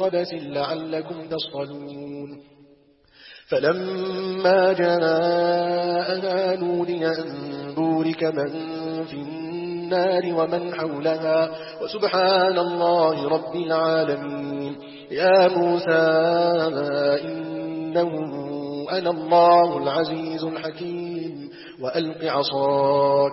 قبس لعلكم تصطلون. فلما جاءنا نودي أن بورك من في النار ومن حولها وسبحان الله رب العالمين. يا موسى إنه أنا الله العزيز الحكيم. وألق عصاك.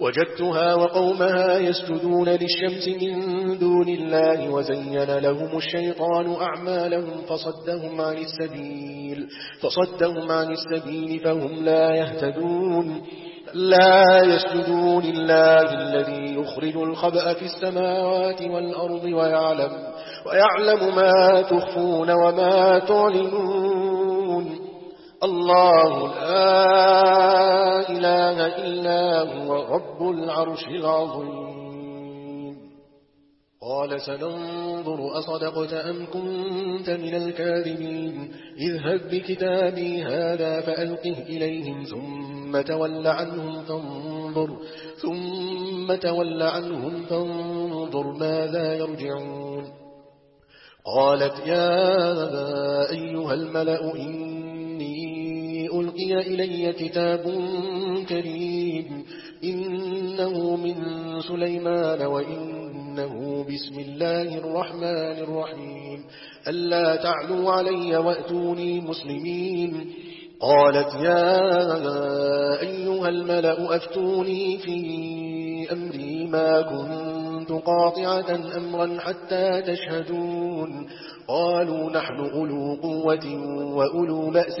وجدتها وقومها يسجدون للشمس من دون الله وزين لهم الشيطان أعمالهم فصدهم عن السبيل فصدهم عن السبيل فهم لا يهتدون. لا يسجدون لله الذي يخرج الخبأ في السماوات والأرض ويعلم, ويعلم ما تخفون وما تعلنون. الله لا إله إلا هو رب العرش العظيم. قال سننظر أصدقت أم كنت من الكاذبين. اذهب بكتابي هذا فألقه إليهم ثم تول عنهم فانظر ثم تول عنهم فانظر ماذا يرجعون. قالت يا أيها الملأ إني ألقي إلي كتاب كريم إنه من سليمان وإنه بسم الله الرحمن الرحيم. ألا تعلوا علي وأتوني مسلمين. قالت يا أيها الملأ أفتوني في أمري ما كنت قاطعة أمرا حتى تشهدون. قالوا نحن أولو قوة وأولو بأس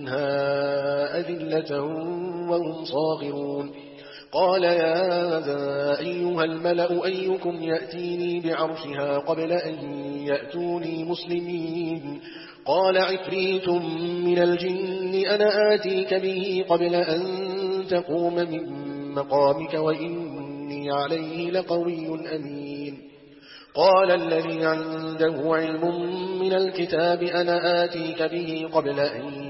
منها أذلة وهم صاغرون. قال يا أيها الملأ أيكم يأتيني بعرشها قبل أن يأتوني مسلمين. قال عفريت من الجن أنا آتيك به قبل أن تقوم من مقامك وإني عليه لقوي أمين. قال الذي عنده علم من الكتاب أنا آتيك به قبل أن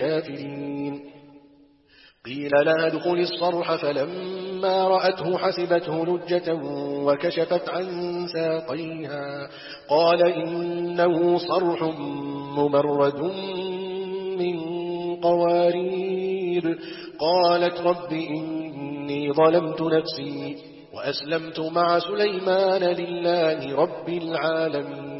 كافرين قيل لها ادخل الصرح فلما رأته حسبته لجة وكشفت عن ساقيها. قال إنه صرح ممرد من قوارير. قالت رب إني ظلمت نفسي وأسلمت مع سليمان لله رب العالمين.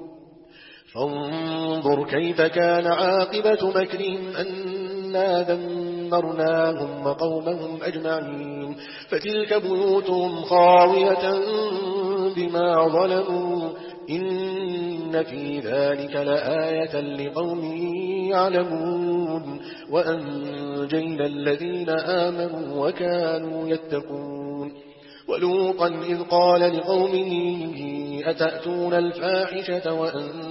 فانظر كيف كان عاقبة مكرهم أنا دمرناهم وقومهم أجمعين فتلك بيوتهم خاوية بما ظلموا إن في ذلك لآية لقوم يعلمون وأنجينا الذين آمنوا وكانوا يتقون ولوطا إذ قال لقومه أتأتون الفاحشة وأنتم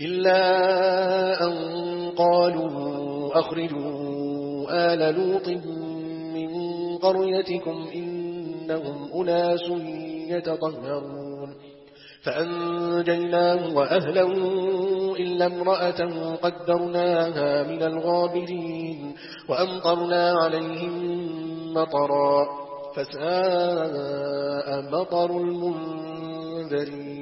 إلا أن قالوا أخرجوا آل لوط من قريتكم إنهم أناس يتطهرون. فأنجيناه وأهله إلا امرأته قدرناها من الغابرين وأمطرنا عليهم مطرا فساء مطر المنذرين.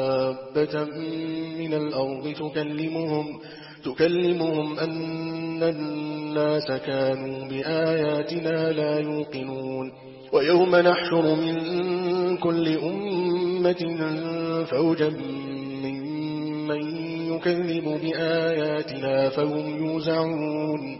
دابة من الأرض تكلمهم تكلمهم أن الناس كانوا بآياتنا لا يوقنون ويوم نحشر من كل أمة فوجا ممن يكذب بآياتنا فهم يوزعون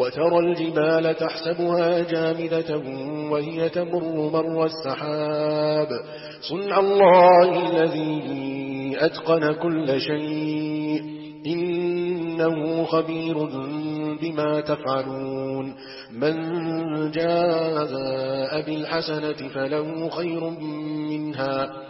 وترى الجبال تحسبها جامدة وهي تمر مر السحاب. صنع الله الذي أتقن كل شيء. إنه خبير بما تفعلون. من جاء بالحسنة فله خير منها.